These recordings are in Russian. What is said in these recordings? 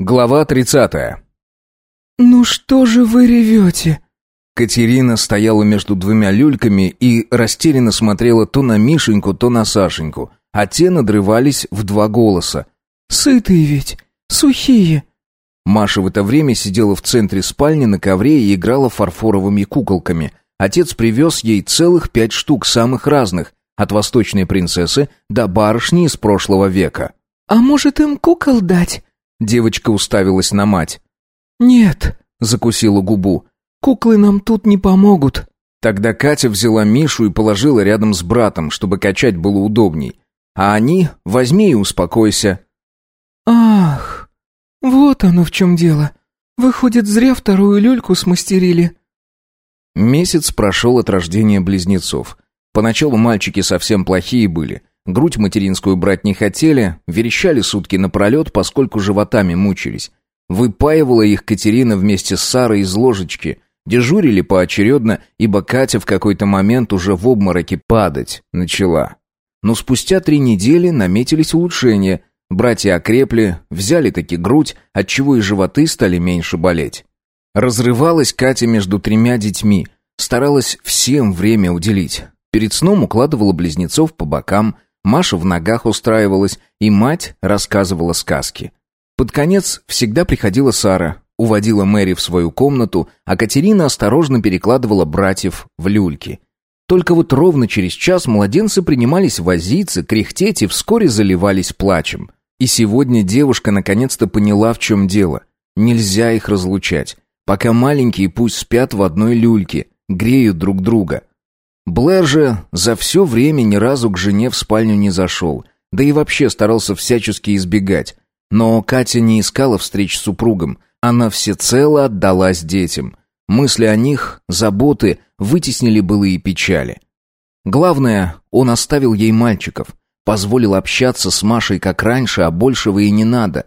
Глава 30. «Ну что же вы ревете?» Катерина стояла между двумя люльками и растерянно смотрела то на Мишеньку, то на Сашеньку, а те надрывались в два голоса. «Сытые ведь, сухие». Маша в это время сидела в центре спальни на ковре и играла фарфоровыми куколками. Отец привез ей целых пять штук самых разных, от восточной принцессы до барышни из прошлого века. «А может им кукол дать?» Девочка уставилась на мать. «Нет», — закусила губу. «Куклы нам тут не помогут». Тогда Катя взяла Мишу и положила рядом с братом, чтобы качать было удобней. А они «возьми и успокойся». «Ах, вот оно в чем дело. Выходит, зря вторую люльку смастерили». Месяц прошел от рождения близнецов. Поначалу мальчики совсем плохие были. Грудь материнскую брать не хотели, верещали сутки напролет, поскольку животами мучились. Выпаивала их Катерина вместе с Сарой из ложечки. Дежурили поочередно, ибо Катя в какой-то момент уже в обмороке падать начала. Но спустя три недели наметились улучшения. Братья окрепли, взяли таки грудь, отчего и животы стали меньше болеть. Разрывалась Катя между тремя детьми, старалась всем время уделить. Перед сном укладывала близнецов по бокам – Маша в ногах устраивалась, и мать рассказывала сказки. Под конец всегда приходила Сара, уводила Мэри в свою комнату, а Катерина осторожно перекладывала братьев в люльки. Только вот ровно через час младенцы принимались возиться, кряхтеть и вскоре заливались плачем. И сегодня девушка наконец-то поняла, в чем дело. Нельзя их разлучать. Пока маленькие пусть спят в одной люльке, греют друг друга. Блэр же за все время ни разу к жене в спальню не зашел, да и вообще старался всячески избегать. Но Катя не искала встреч с супругом, она всецело отдалась детям. Мысли о них, заботы вытеснили былые печали. Главное, он оставил ей мальчиков, позволил общаться с Машей как раньше, а большего и не надо.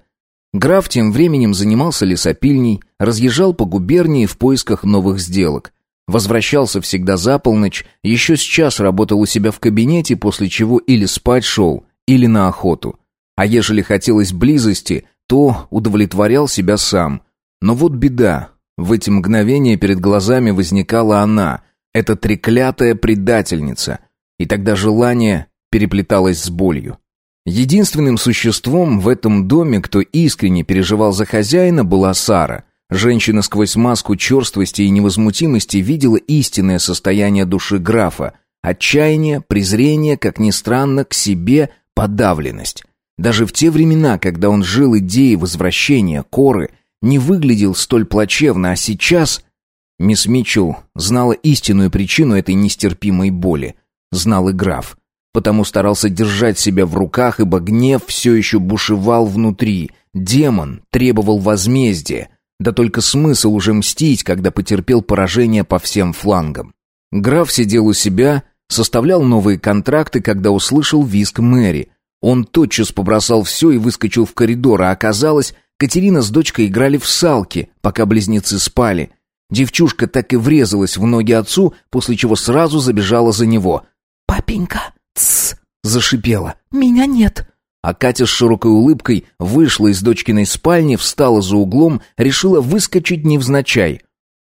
Граф тем временем занимался лесопильней, разъезжал по губернии в поисках новых сделок – Возвращался всегда за полночь, еще с час работал у себя в кабинете, после чего или спать шел, или на охоту. А ежели хотелось близости, то удовлетворял себя сам. Но вот беда. В эти мгновения перед глазами возникала она, эта треклятая предательница. И тогда желание переплеталось с болью. Единственным существом в этом доме, кто искренне переживал за хозяина, была Сара – Женщина сквозь маску черствости и невозмутимости видела истинное состояние души графа. Отчаяние, презрение, как ни странно, к себе, подавленность. Даже в те времена, когда он жил идеей возвращения Коры, не выглядел столь плачевно, а сейчас... Мисс Митчелл знала истинную причину этой нестерпимой боли. Знал и граф. Потому старался держать себя в руках, ибо гнев все еще бушевал внутри. Демон требовал возмездия. Да только смысл уже мстить, когда потерпел поражение по всем флангам. Граф сидел у себя, составлял новые контракты, когда услышал визг Мэри. Он тотчас побросал все и выскочил в коридор, а оказалось, Катерина с дочкой играли в салки, пока близнецы спали. Девчушка так и врезалась в ноги отцу, после чего сразу забежала за него. «Папенька, тссс!» — зашипела. «Меня нет!» А Катя с широкой улыбкой вышла из дочкиной спальни, встала за углом, решила выскочить невзначай.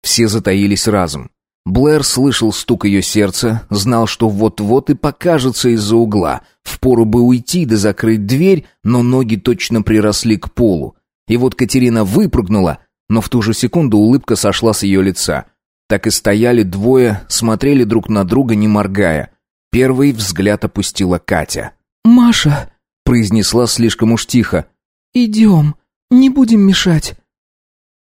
Все затаились разом. Блэр слышал стук ее сердца, знал, что вот-вот и покажется из-за угла. Впору бы уйти да закрыть дверь, но ноги точно приросли к полу. И вот Катерина выпрыгнула, но в ту же секунду улыбка сошла с ее лица. Так и стояли двое, смотрели друг на друга, не моргая. Первый взгляд опустила Катя. «Маша!» Произнесла слишком уж тихо. «Идем, не будем мешать».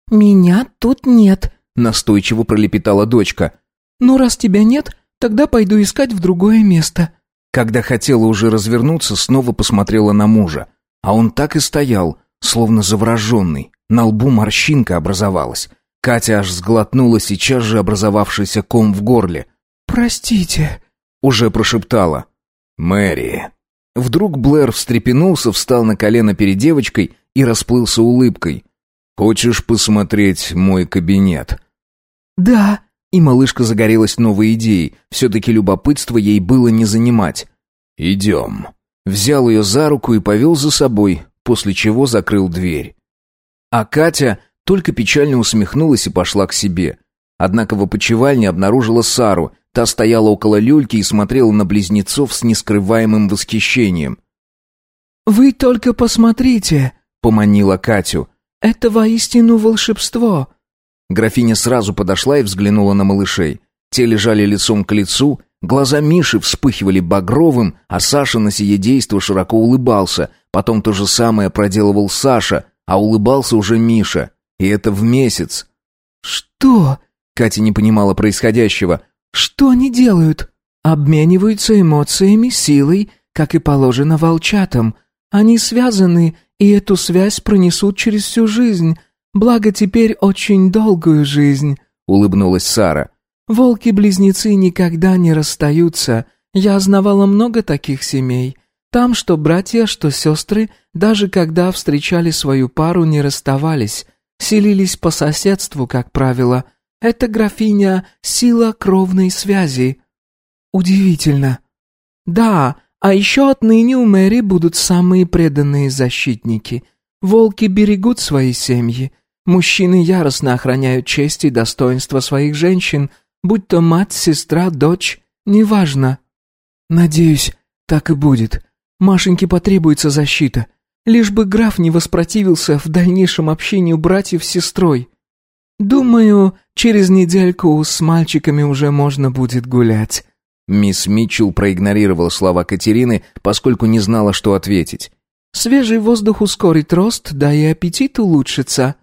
«Меня тут нет», — настойчиво пролепетала дочка. «Ну, раз тебя нет, тогда пойду искать в другое место». Когда хотела уже развернуться, снова посмотрела на мужа. А он так и стоял, словно завороженный. На лбу морщинка образовалась. Катя аж сглотнула сейчас же образовавшийся ком в горле. «Простите», — уже прошептала. «Мэри», Вдруг Блэр встрепенулся, встал на колено перед девочкой и расплылся улыбкой. «Хочешь посмотреть мой кабинет?» «Да». И малышка загорелась новой идеей. Все-таки любопытство ей было не занимать. «Идем». Взял ее за руку и повел за собой, после чего закрыл дверь. А Катя только печально усмехнулась и пошла к себе. Однако в опочивальне обнаружила Сару. Та стояла около люльки и смотрела на близнецов с нескрываемым восхищением. «Вы только посмотрите», — поманила Катю. «Это воистину волшебство». Графиня сразу подошла и взглянула на малышей. Те лежали лицом к лицу, глаза Миши вспыхивали багровым, а Саша на сие действо широко улыбался. Потом то же самое проделывал Саша, а улыбался уже Миша. И это в месяц. «Что?» — Катя не понимала происходящего. «Что они делают?» «Обмениваются эмоциями, силой, как и положено волчатам. Они связаны, и эту связь пронесут через всю жизнь. Благо теперь очень долгую жизнь», — улыбнулась Сара. «Волки-близнецы никогда не расстаются. Я знавала много таких семей. Там что братья, что сестры, даже когда встречали свою пару, не расставались. Селились по соседству, как правило. Это графиня — сила кровной связи». «Удивительно». «Да, а еще отныне у Мэри будут самые преданные защитники. Волки берегут свои семьи. Мужчины яростно охраняют честь и достоинство своих женщин, будь то мать, сестра, дочь, неважно. Надеюсь, так и будет. Машеньке потребуется защита. Лишь бы граф не воспротивился в дальнейшем общению братьев с сестрой. Думаю, через недельку с мальчиками уже можно будет гулять. Мисс Митчелл проигнорировала слова Катерины, поскольку не знала, что ответить. «Свежий воздух ускорит рост, да и аппетит улучшится».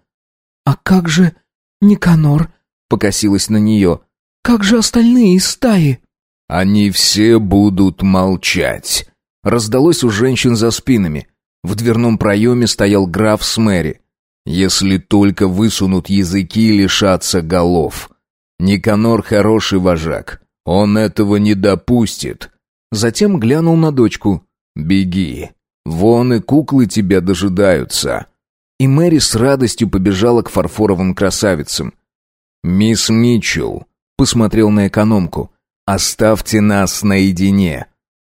«А как же Никанор?» — покосилась на нее. «Как же остальные из стаи?» «Они все будут молчать», — раздалось у женщин за спинами. В дверном проеме стоял граф с Мэри. «Если только высунут языки и лишатся голов. Никанор хороший вожак, он этого не допустит». Затем глянул на дочку. «Беги, вон и куклы тебя дожидаются» и Мэри с радостью побежала к фарфоровым красавицам. «Мисс Митчелл», — посмотрел на экономку, — «оставьте нас наедине».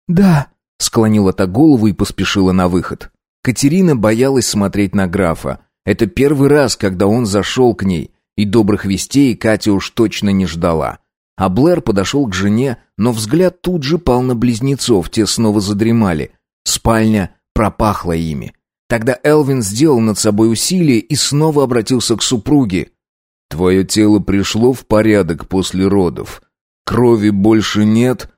«Да», — склонила та голову и поспешила на выход. Катерина боялась смотреть на графа. Это первый раз, когда он зашел к ней, и добрых вестей Катя уж точно не ждала. А Блэр подошел к жене, но взгляд тут же пал на близнецов, те снова задремали. Спальня пропахла ими. Тогда Элвин сделал над собой усилие и снова обратился к супруге. «Твое тело пришло в порядок после родов. Крови больше нет?»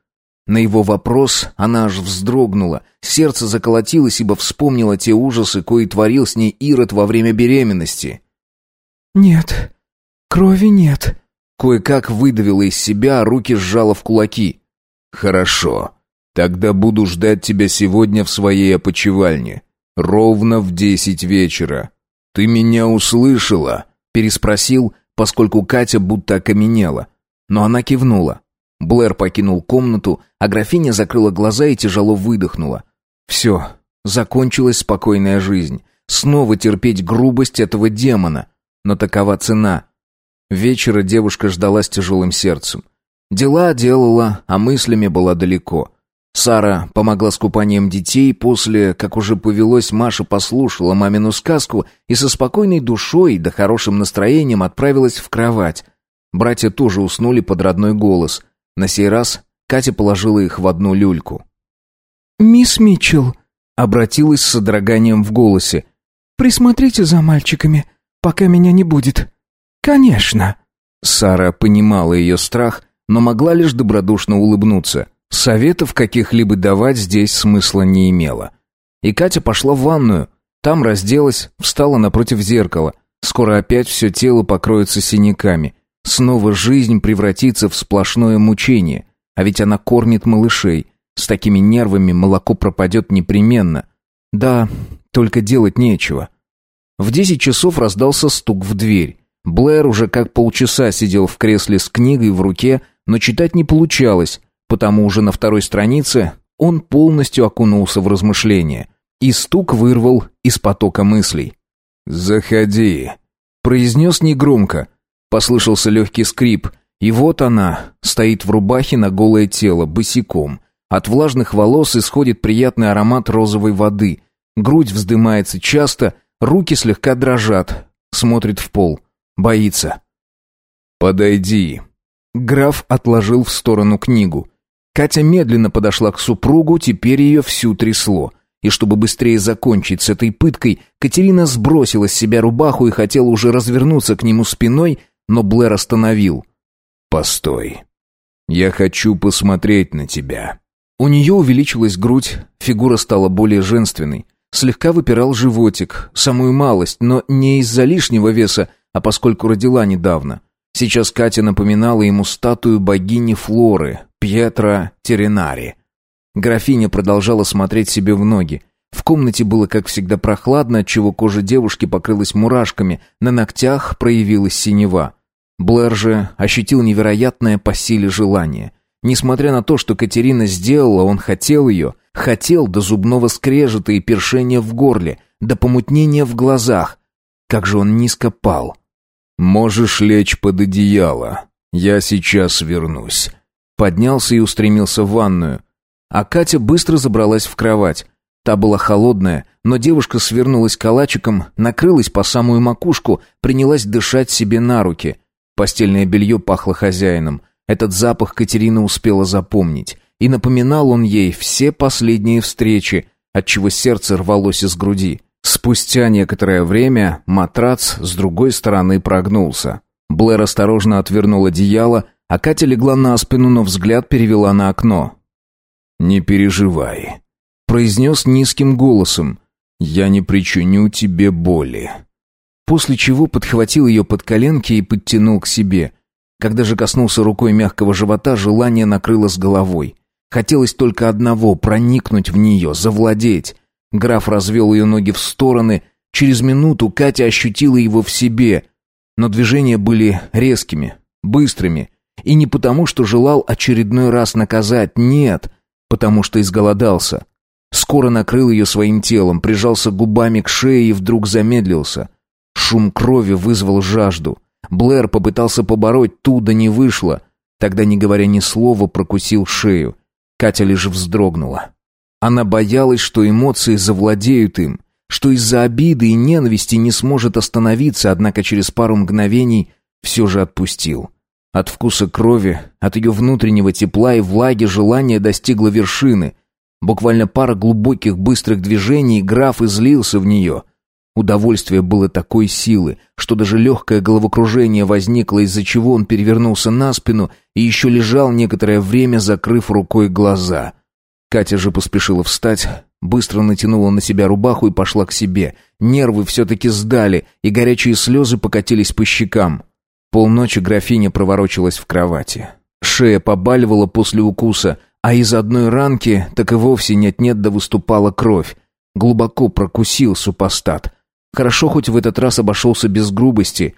На его вопрос она аж вздрогнула. Сердце заколотилось, ибо вспомнила те ужасы, кои творил с ней Ирод во время беременности. «Нет, крови нет», — кое-как выдавила из себя, а руки сжала в кулаки. «Хорошо. Тогда буду ждать тебя сегодня в своей опочивальне. Ровно в десять вечера. Ты меня услышала? переспросил, поскольку Катя будто окаменела. Но она кивнула. Блэр покинул комнату, а графиня закрыла глаза и тяжело выдохнула. Все, закончилась спокойная жизнь. Снова терпеть грубость этого демона. Но такова цена. Вечера девушка ждала с тяжелым сердцем. Дела делала, а мыслями была далеко. Сара помогла с купанием детей, после, как уже повелось, Маша послушала мамину сказку и со спокойной душой да хорошим настроением отправилась в кровать. Братья тоже уснули под родной голос. На сей раз Катя положила их в одну люльку. «Мисс Митчелл», — обратилась с содроганием в голосе, — «присмотрите за мальчиками, пока меня не будет». «Конечно». Сара понимала ее страх, но могла лишь добродушно улыбнуться. Советов каких-либо давать здесь смысла не имело. И Катя пошла в ванную. Там разделась, встала напротив зеркала. Скоро опять все тело покроется синяками. Снова жизнь превратится в сплошное мучение. А ведь она кормит малышей. С такими нервами молоко пропадет непременно. Да, только делать нечего. В десять часов раздался стук в дверь. Блэр уже как полчаса сидел в кресле с книгой в руке, но читать не получалось потому уже на второй странице он полностью окунулся в размышления, и стук вырвал из потока мыслей. «Заходи», — произнес негромко. Послышался легкий скрип, и вот она стоит в рубахе на голое тело, босиком. От влажных волос исходит приятный аромат розовой воды. Грудь вздымается часто, руки слегка дрожат. Смотрит в пол. Боится. «Подойди». Граф отложил в сторону книгу. Катя медленно подошла к супругу, теперь ее всю трясло. И чтобы быстрее закончить с этой пыткой, Катерина сбросила с себя рубаху и хотела уже развернуться к нему спиной, но Блэр остановил. «Постой. Я хочу посмотреть на тебя». У нее увеличилась грудь, фигура стала более женственной. Слегка выпирал животик, самую малость, но не из-за лишнего веса, а поскольку родила недавно. Сейчас Катя напоминала ему статую богини Флоры, Пьетро Теренари. Графиня продолжала смотреть себе в ноги. В комнате было, как всегда, прохладно, отчего кожа девушки покрылась мурашками, на ногтях проявилась синева. Блэр же ощутил невероятное по силе желание. Несмотря на то, что Катерина сделала, он хотел ее, хотел до зубного скрежета и першения в горле, до помутнения в глазах. Как же он низко пал. «Можешь лечь под одеяло. Я сейчас вернусь». Поднялся и устремился в ванную. А Катя быстро забралась в кровать. Та была холодная, но девушка свернулась калачиком, накрылась по самую макушку, принялась дышать себе на руки. Постельное белье пахло хозяином. Этот запах Катерина успела запомнить. И напоминал он ей все последние встречи, отчего сердце рвалось из груди. Спустя некоторое время матрац с другой стороны прогнулся. Блэр осторожно отвернул одеяло, а Катя легла на спину, но взгляд перевела на окно. «Не переживай», — произнес низким голосом. «Я не причиню тебе боли». После чего подхватил ее под коленки и подтянул к себе. Когда же коснулся рукой мягкого живота, желание накрыло с головой. Хотелось только одного — проникнуть в нее, завладеть. Граф развел ее ноги в стороны. Через минуту Катя ощутила его в себе. Но движения были резкими, быстрыми. И не потому, что желал очередной раз наказать, нет — потому что изголодался. Скоро накрыл ее своим телом, прижался губами к шее и вдруг замедлился. Шум крови вызвал жажду. Блэр попытался побороть ту, да не вышло. Тогда, не говоря ни слова, прокусил шею. Катя лишь вздрогнула. Она боялась, что эмоции завладеют им, что из-за обиды и ненависти не сможет остановиться, однако через пару мгновений все же отпустил. От вкуса крови, от ее внутреннего тепла и влаги желание достигло вершины. Буквально пара глубоких быстрых движений, граф излился в нее. Удовольствие было такой силы, что даже легкое головокружение возникло, из-за чего он перевернулся на спину и еще лежал некоторое время, закрыв рукой глаза. Катя же поспешила встать, быстро натянула на себя рубаху и пошла к себе. Нервы все-таки сдали, и горячие слезы покатились по щекам. Полночи графиня проворочилась в кровати. Шея побаливала после укуса, а из одной ранки так и вовсе нет-нет да выступала кровь. Глубоко прокусил супостат. Хорошо хоть в этот раз обошелся без грубости.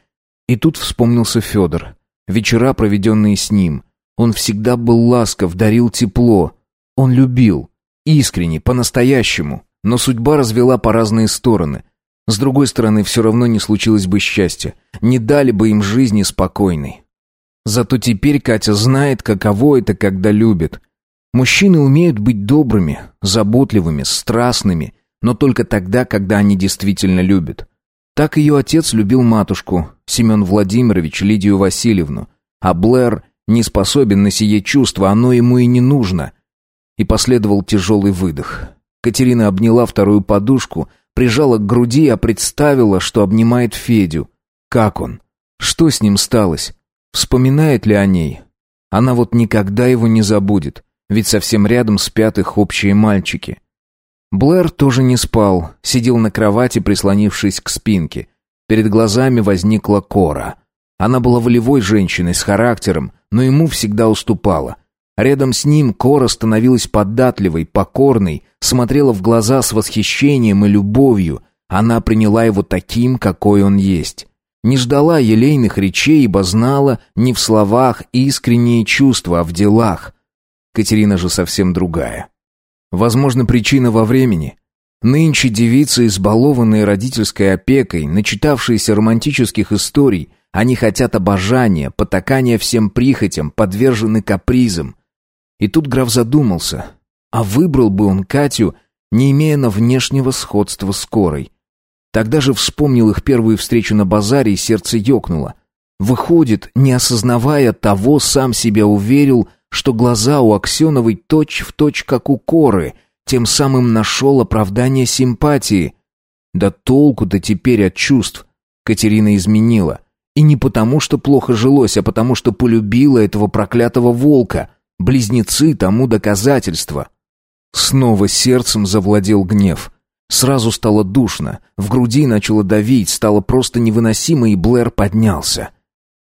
И тут вспомнился Федор. Вечера, проведенные с ним. Он всегда был ласков, дарил тепло. Он любил. Искренне, по-настоящему. Но судьба развела по разные стороны. С другой стороны, все равно не случилось бы счастья. Не дали бы им жизни спокойной. Зато теперь Катя знает, каково это, когда любят. Мужчины умеют быть добрыми, заботливыми, страстными, но только тогда, когда они действительно любят. Так ее отец любил матушку, Семен Владимирович, Лидию Васильевну. А Блэр не способен на сие чувство, оно ему и не нужно. И последовал тяжелый выдох. Катерина обняла вторую подушку, Прижала к груди, а представила, что обнимает Федю. Как он? Что с ним сталось? Вспоминает ли о ней? Она вот никогда его не забудет, ведь совсем рядом спят их общие мальчики. Блэр тоже не спал, сидел на кровати, прислонившись к спинке. Перед глазами возникла Кора. Она была волевой женщиной с характером, но ему всегда уступала. Рядом с ним Кора становилась податливой, покорной, смотрела в глаза с восхищением и любовью. Она приняла его таким, какой он есть. Не ждала елейных речей, ибо знала не в словах искренние чувства, а в делах. Катерина же совсем другая. Возможно, причина во времени. Нынче девицы, избалованные родительской опекой, начитавшиеся романтических историй, они хотят обожания, потакания всем прихотям, подвержены капризам. И тут граф задумался, а выбрал бы он Катю, не имея на внешнего сходства с Корой. Тогда же вспомнил их первую встречу на базаре, и сердце ёкнуло. Выходит, не осознавая того, сам себя уверил, что глаза у Аксеновой точь-в-точь, точь, как у коры, тем самым нашел оправдание симпатии. Да толку-то теперь от чувств. Катерина изменила. И не потому, что плохо жилось, а потому, что полюбила этого проклятого волка. Близнецы тому доказательство. Снова сердцем завладел гнев. Сразу стало душно, в груди начало давить, стало просто невыносимо, и Блэр поднялся.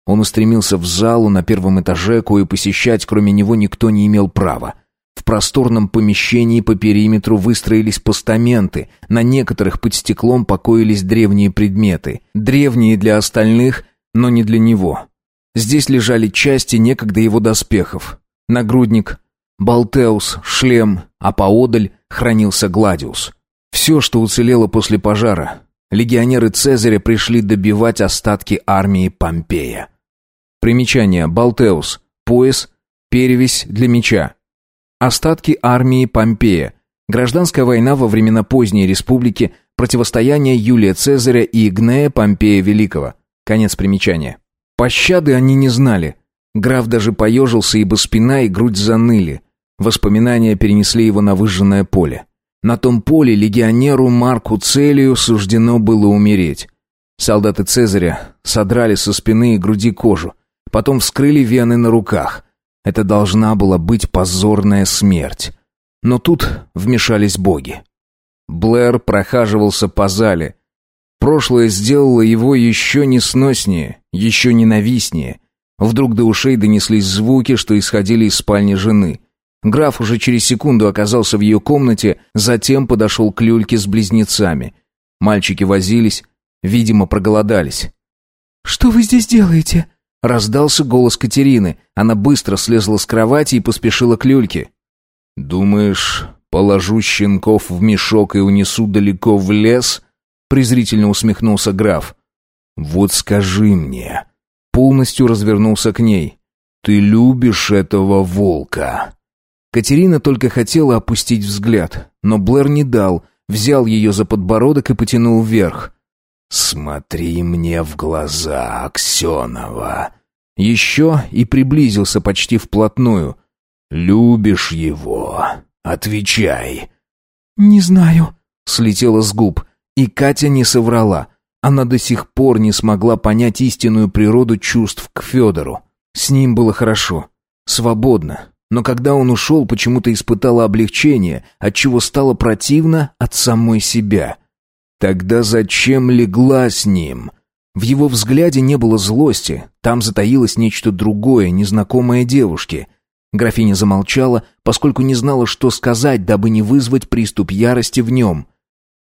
Он устремился в залу на первом этаже, кое посещать кроме него никто не имел права. В просторном помещении по периметру выстроились постаменты, на некоторых под стеклом покоились древние предметы. Древние для остальных, но не для него. Здесь лежали части некогда его доспехов. Нагрудник, Балтеус, шлем, а поодаль хранился Гладиус. Все, что уцелело после пожара. Легионеры Цезаря пришли добивать остатки армии Помпея. Примечание. Балтеус. Пояс. Перевесь для меча. Остатки армии Помпея. Гражданская война во времена поздней республики, противостояние Юлия Цезаря и Игнея Помпея Великого. Конец примечания. Пощады они не знали. Граф даже поежился, ибо спина и грудь заныли. Воспоминания перенесли его на выжженное поле. На том поле легионеру Марку Целию суждено было умереть. Солдаты Цезаря содрали со спины и груди кожу, потом вскрыли вены на руках. Это должна была быть позорная смерть. Но тут вмешались боги. Блэр прохаживался по зале. Прошлое сделало его еще несноснее, еще ненавистнее. Вдруг до ушей донеслись звуки, что исходили из спальни жены. Граф уже через секунду оказался в ее комнате, затем подошел к люльке с близнецами. Мальчики возились, видимо, проголодались. «Что вы здесь делаете?» Раздался голос Катерины. Она быстро слезла с кровати и поспешила к люльке. «Думаешь, положу щенков в мешок и унесу далеко в лес?» презрительно усмехнулся граф. «Вот скажи мне...» Полностью развернулся к ней. «Ты любишь этого волка?» Катерина только хотела опустить взгляд, но Блэр не дал, взял ее за подбородок и потянул вверх. «Смотри мне в глаза, Аксенова!» Еще и приблизился почти вплотную. «Любишь его? Отвечай!» «Не знаю», — слетела с губ, и Катя не соврала. Она до сих пор не смогла понять истинную природу чувств к Федору. С ним было хорошо, свободно, но когда он ушел, почему-то испытала облегчение, отчего стало противно от самой себя. Тогда зачем легла с ним? В его взгляде не было злости, там затаилось нечто другое, незнакомое девушке. Графиня замолчала, поскольку не знала, что сказать, дабы не вызвать приступ ярости в нем.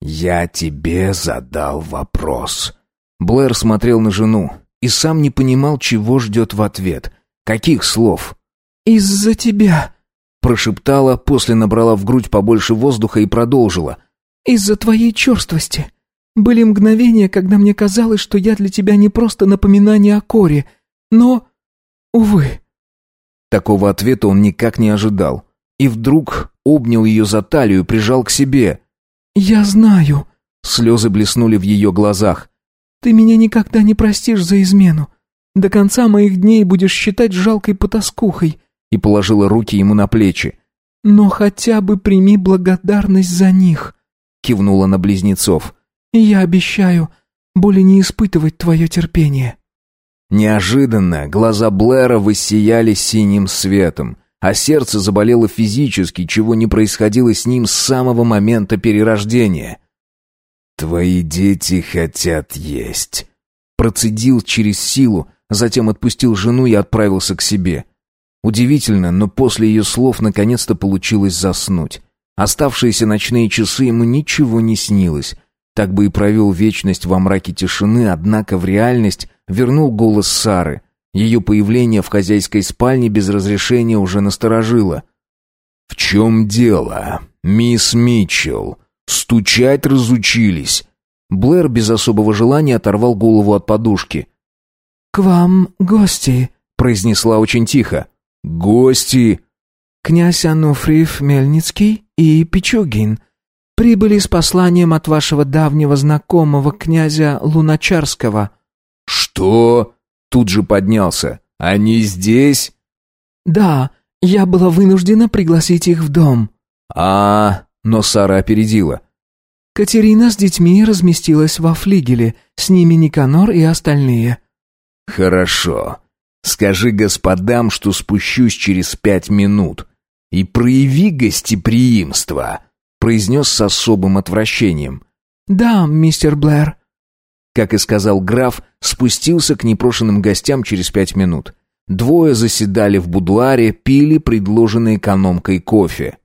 «Я тебе задал вопрос». Блэр смотрел на жену и сам не понимал, чего ждет в ответ. Каких слов? «Из-за тебя», — прошептала, после набрала в грудь побольше воздуха и продолжила. Из-за твоей черствости. Были мгновения, когда мне казалось, что я для тебя не просто напоминание о Коре, но... Увы». Такого ответа он никак не ожидал. И вдруг обнял ее за талию, прижал к себе. «Я знаю». Слезы блеснули в ее глазах. «Ты меня никогда не простишь за измену. До конца моих дней будешь считать жалкой потаскухой». И положила руки ему на плечи. «Но хотя бы прими благодарность за них» кивнула на близнецов. «Я обещаю более не испытывать твое терпение». Неожиданно глаза Блэра воссияли синим светом, а сердце заболело физически, чего не происходило с ним с самого момента перерождения. «Твои дети хотят есть», — процедил через силу, затем отпустил жену и отправился к себе. Удивительно, но после ее слов наконец-то получилось заснуть. Оставшиеся ночные часы ему ничего не снилось. Так бы и провел вечность во мраке тишины, однако в реальность вернул голос Сары. Ее появление в хозяйской спальне без разрешения уже насторожило. «В чем дело, мисс Митчелл? Стучать разучились?» Блэр без особого желания оторвал голову от подушки. «К вам гости», — произнесла очень тихо. «Гости?» «Князь Ануфриев Мельницкий и Пичугин. Прибыли с посланием от вашего давнего знакомого князя Луначарского». «Что?» Тут же поднялся. «Они здесь?» «Да, я была вынуждена пригласить их в дом». «А...» Но Сара опередила. Катерина с детьми разместилась во флигеле, с ними Никанор и остальные. «Хорошо. Скажи господам, что спущусь через пять минут. И прояви гостеприимство», — произнес с особым отвращением. «Да, мистер Блэр». Как и сказал граф, спустился к непрошенным гостям через пять минут. Двое заседали в будуаре, пили предложенный экономкой кофе.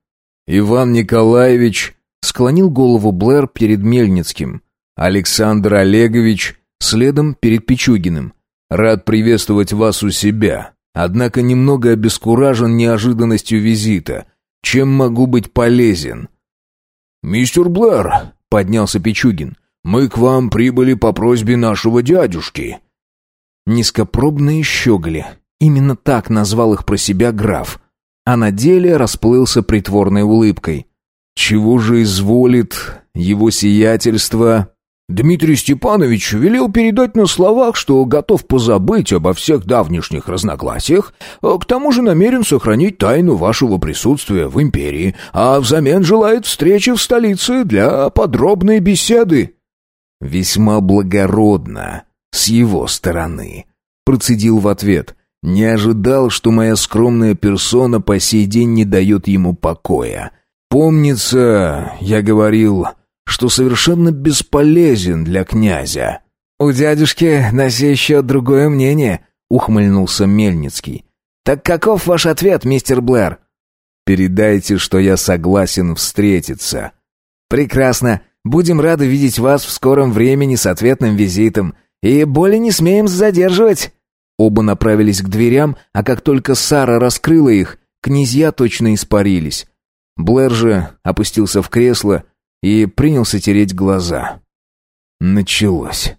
«Иван Николаевич», — склонил голову Блэр перед Мельницким. «Александр Олегович», следом перед Пичугиным. «Рад приветствовать вас у себя, однако немного обескуражен неожиданностью визита. Чем могу быть полезен?» «Мистер Блэр», — поднялся Пичугин, — «мы к вам прибыли по просьбе нашего дядюшки». Низкопробные щеголи. Именно так назвал их про себя граф а на деле расплылся притворной улыбкой. «Чего же изволит его сиятельство?» Дмитрий Степанович велел передать на словах, что готов позабыть обо всех давнишних разногласиях, а к тому же намерен сохранить тайну вашего присутствия в империи, а взамен желает встречи в столице для подробной беседы. «Весьма благородно с его стороны», — процедил в ответ. Не ожидал, что моя скромная персона по сей день не дает ему покоя. Помнится, я говорил, что совершенно бесполезен для князя. «У дядюшки на сей счет другое мнение», — ухмыльнулся Мельницкий. «Так каков ваш ответ, мистер Блэр?» «Передайте, что я согласен встретиться». «Прекрасно. Будем рады видеть вас в скором времени с ответным визитом. И более не смеем задерживать». Оба направились к дверям, а как только Сара раскрыла их, князья точно испарились. Блэр же опустился в кресло и принялся тереть глаза. Началось.